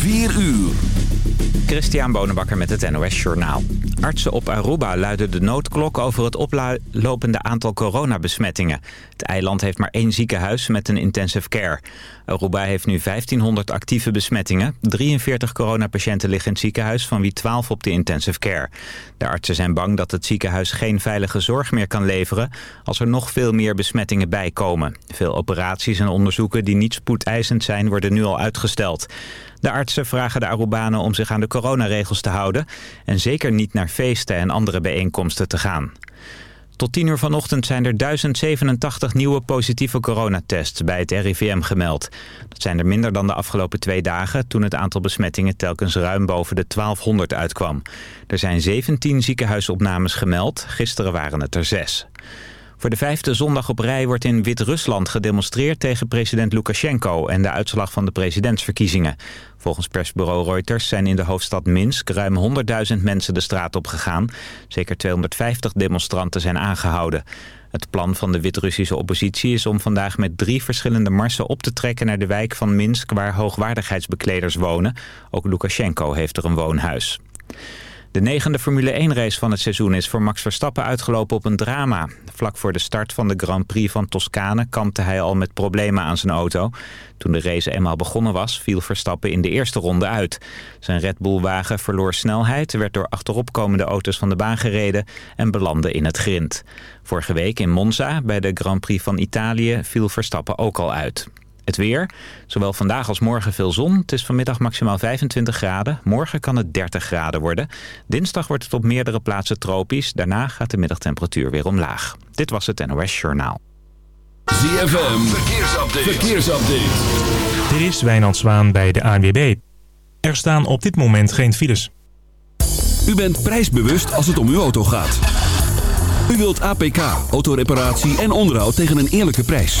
4 uur. Christian Bonenbakker met het NOS Journaal. Artsen op Aruba luiden de noodklok over het oplopende aantal coronabesmettingen. Het eiland heeft maar één ziekenhuis met een intensive care. Aruba heeft nu 1500 actieve besmettingen. 43 coronapatiënten liggen in het ziekenhuis, van wie 12 op de intensive care. De artsen zijn bang dat het ziekenhuis geen veilige zorg meer kan leveren... als er nog veel meer besmettingen bijkomen. Veel operaties en onderzoeken die niet spoedeisend zijn, worden nu al uitgesteld. De artsen vragen de Arubanen om zich aan de coronaregels te houden... en zeker niet naar feesten en andere bijeenkomsten te gaan. Tot 10 uur vanochtend zijn er 1087 nieuwe positieve coronatests bij het RIVM gemeld. Dat zijn er minder dan de afgelopen twee dagen... toen het aantal besmettingen telkens ruim boven de 1200 uitkwam. Er zijn 17 ziekenhuisopnames gemeld, gisteren waren het er zes. Voor de vijfde zondag op rij wordt in Wit-Rusland gedemonstreerd tegen president Lukashenko en de uitslag van de presidentsverkiezingen. Volgens persbureau Reuters zijn in de hoofdstad Minsk ruim 100.000 mensen de straat op gegaan. Zeker 250 demonstranten zijn aangehouden. Het plan van de Wit-Russische oppositie is om vandaag met drie verschillende marsen op te trekken naar de wijk van Minsk waar hoogwaardigheidsbekleders wonen. Ook Lukashenko heeft er een woonhuis. De negende Formule 1-race van het seizoen is voor Max Verstappen uitgelopen op een drama. Vlak voor de start van de Grand Prix van Toscane kampte hij al met problemen aan zijn auto. Toen de race eenmaal begonnen was, viel Verstappen in de eerste ronde uit. Zijn Red Bull-wagen verloor snelheid, werd door achteropkomende auto's van de baan gereden en belandde in het grind. Vorige week in Monza, bij de Grand Prix van Italië, viel Verstappen ook al uit. Het weer. Zowel vandaag als morgen veel zon. Het is vanmiddag maximaal 25 graden. Morgen kan het 30 graden worden. Dinsdag wordt het op meerdere plaatsen tropisch. Daarna gaat de middagtemperatuur weer omlaag. Dit was het NOS Journaal. ZFM. Verkeersupdate. Verkeersupdate. Dit is Wijnand Zwaan bij de ANWB. Er staan op dit moment geen files. U bent prijsbewust als het om uw auto gaat. U wilt APK, autoreparatie en onderhoud tegen een eerlijke prijs.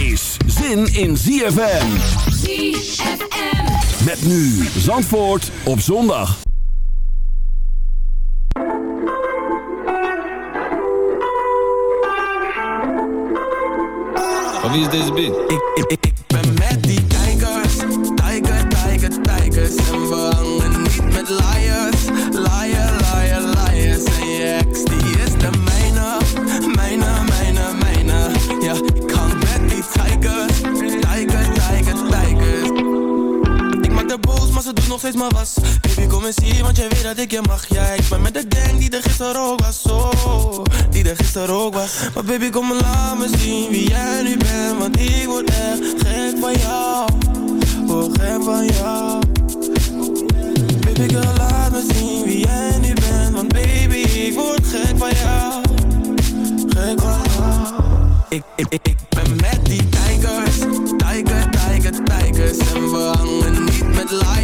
is zin in ZFM. ZFM. Met nu Zandvoort op zondag. Van wie is deze beat? Ik, ik, ik, Baby kom eens hier, want jij weet dat ik je mag. Ja, ik ben met de gang die er gisteren ook was oh, Die er gisteren ook was. Maar baby kom maar laat me zien wie jij nu bent Want ik word echt gek van jou. Word gek van jou. Baby girl laat me zien wie jij nu bent Want baby ik word gek van jou. Gek van jou. Ik, ik, ik, ik ben met die tijgers, tijger, tijger, tijgers. En we hangen niet met liars,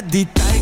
ben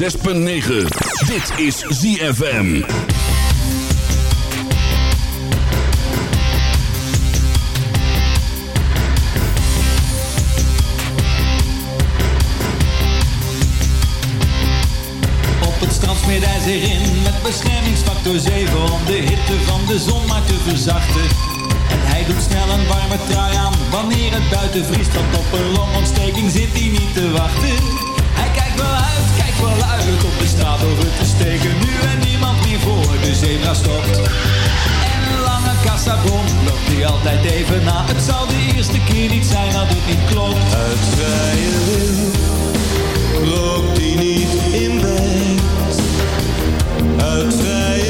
106.9. Dit is ZFM. Op het strand smeert in met beschermingsfactor 7 om de hitte van de zon maar te verzachten. En hij doet snel een warme trui aan wanneer het buiten vriest, want op een longontsteking zit hij niet te wachten. Wel op de straat over te steken, nu en niemand meer voor de zebra stopt. En lange kassabon loopt hij altijd even na. Het zal de eerste keer niet zijn dat het niet klopt. Uit vrije wil rookt hij niet in bed. Uit vrije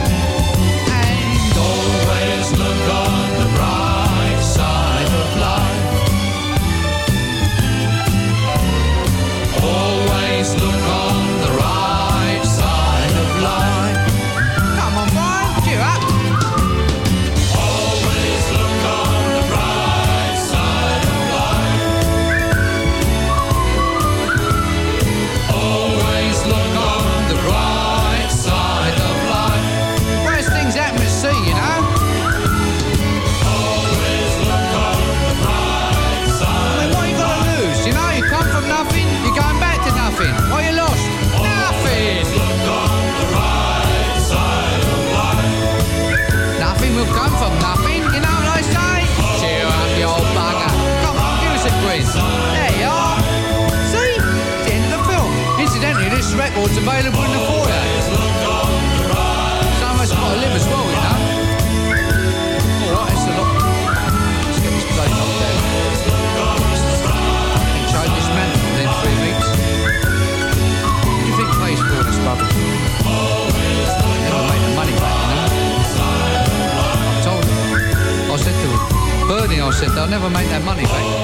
They'll never make that money back.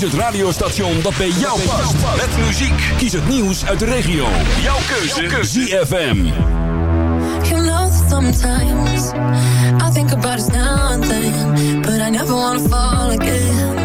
Kies het radiostation dat bij jou past. Met muziek. Kies het nieuws uit de regio. Jouw keuze. Jouw. ZFM. You know sometimes I think about us now and then. But I never wanna fall again.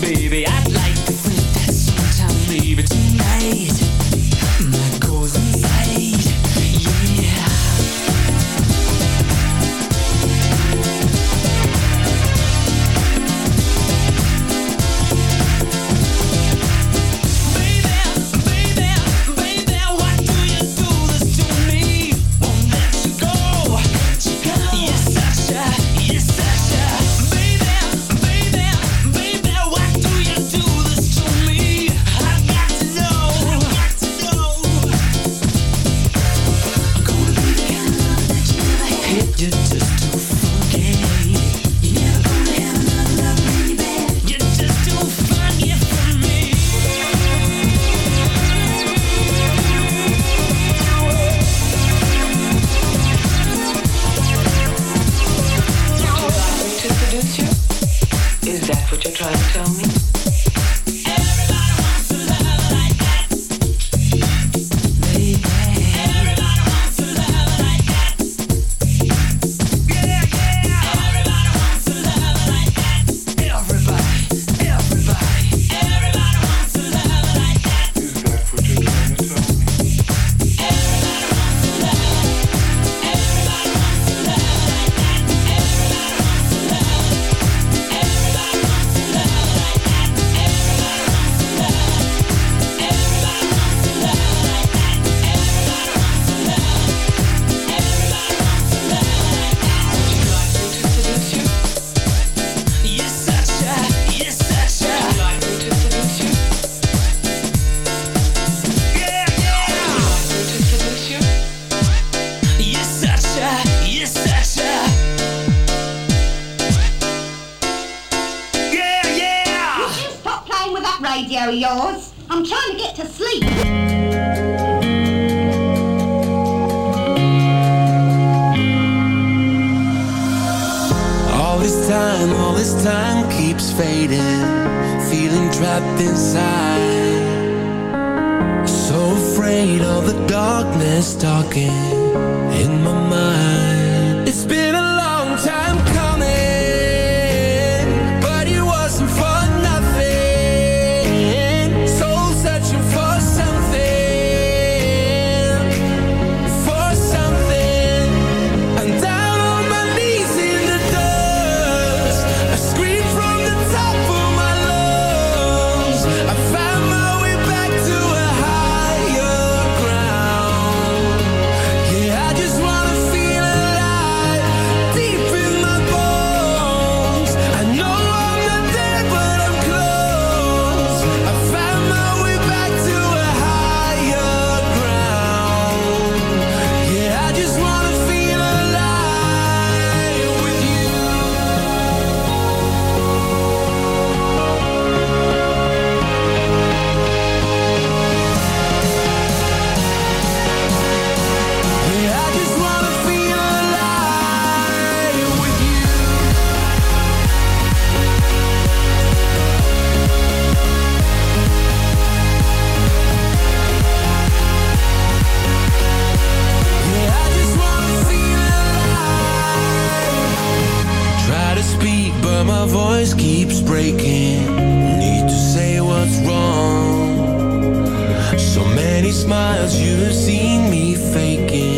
baby, I'd like radio, yours. I'm trying to get to sleep. this time, all this time keeps fading Feeling trapped inside So afraid of the darkness talking in my mind smiles, you've seen me faking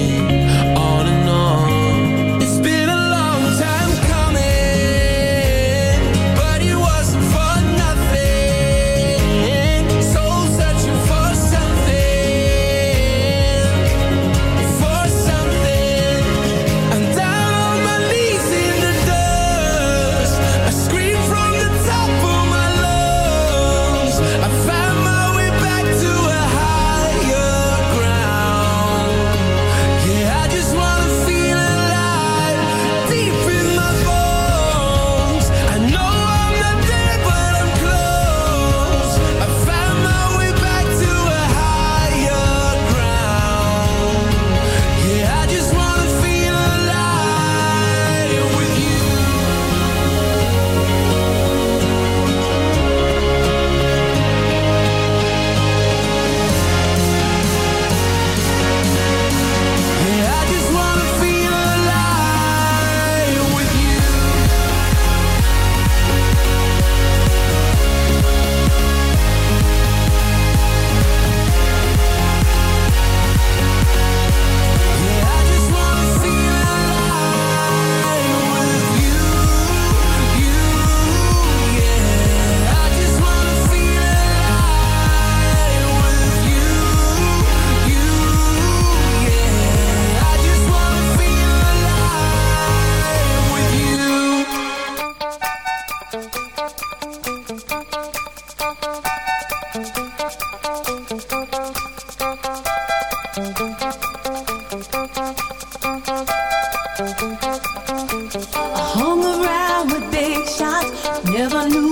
I hung around with big shots, never knew.